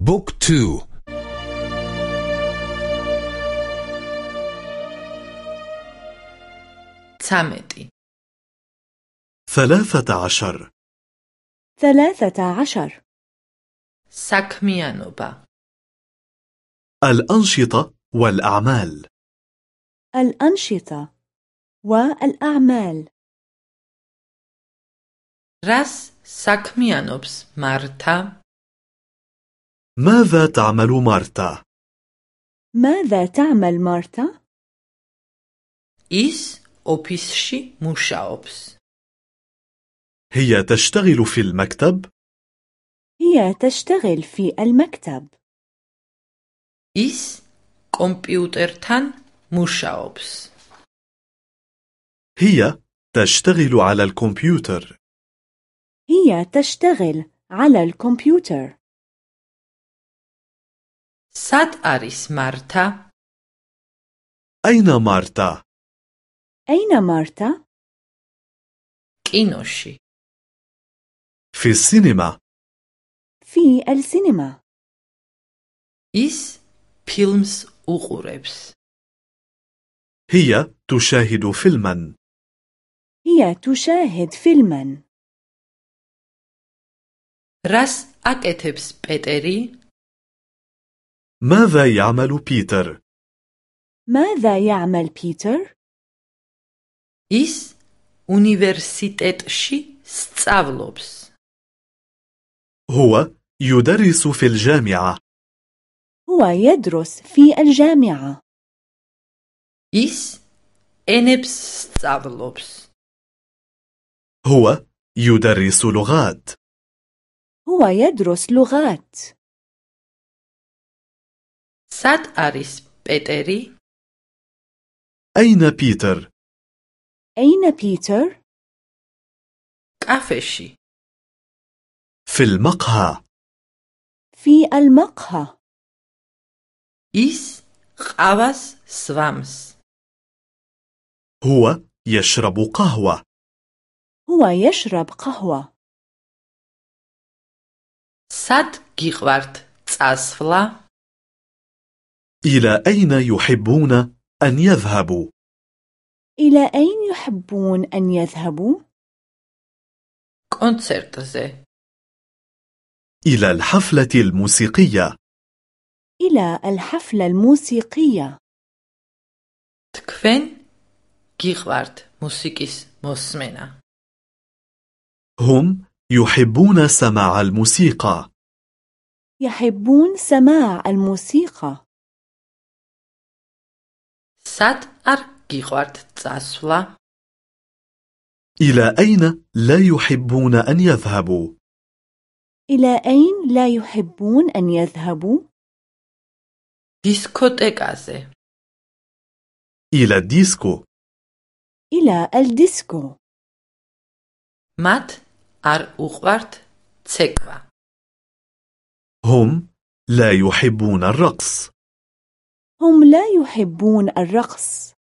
بوك تو. تامتي ثلاثة عشر. ثلاثة عشر. ساكميانوبا الأنشطة والأعمال. الأنشطة والأعمال. რას საქმიანობს მართა ماذا تعمل مارتا؟ ماذا تعمل مارتا؟ ის ოფისში მუშაობს هي تشتغل في المكتب؟ هي تشتغل في المكتب ის კომპიუტერთან მუშაობს هي تشتغل على الكمبيوتر هي تشتغل على الكمبيوتر სად არის მართა أين مارتا؟ أين مارتا؟ კინოში في السينما في السينما ის ფილმს უყურებს هي تشاهد فيلما هي تشاهد فيلما რას აკეთებს პეტერი ماذا يعمل بيتر؟ ماذا يعمل بيتر؟ إس უნივერსიტეტში სწავლობს. هو يدرس في الجامعة هو يدرس في الجامعة ის ენებს სწავლობს. هو يدرس لغات هو يدرس لغات სად არის პეტერი? أين بيتر؟ أين بيتر؟ კაფეში. في المقهى في المقهى ის ყავას სვამს. هو يشرب قهوة هو يشرب قهوة სად გიყვართ წასვლა? إلى أين يحبون أن يذهبوا؟ إلى أين يحبون أن يذهبوا؟ კონცერტზე. إلى الحفلة الموسيقية إلى الحفلة الموسيقية თქვენ გიყვართ მუსიკის მოსმენა? هم يحبون سماع الموسيقى يحبون سماع الموسيقى სად არ გიყვართ წასვლა? إلى أين لا يحبون أن يذهبوا؟ إلى أين لا يحبون أن يذهبوا؟ დისკოტეკაზე. إلى الديسكو إلى الديسكو მათ არ უყვართ ცეკვა. هم لا يحبون الرقص هم لا يحبون الرقص.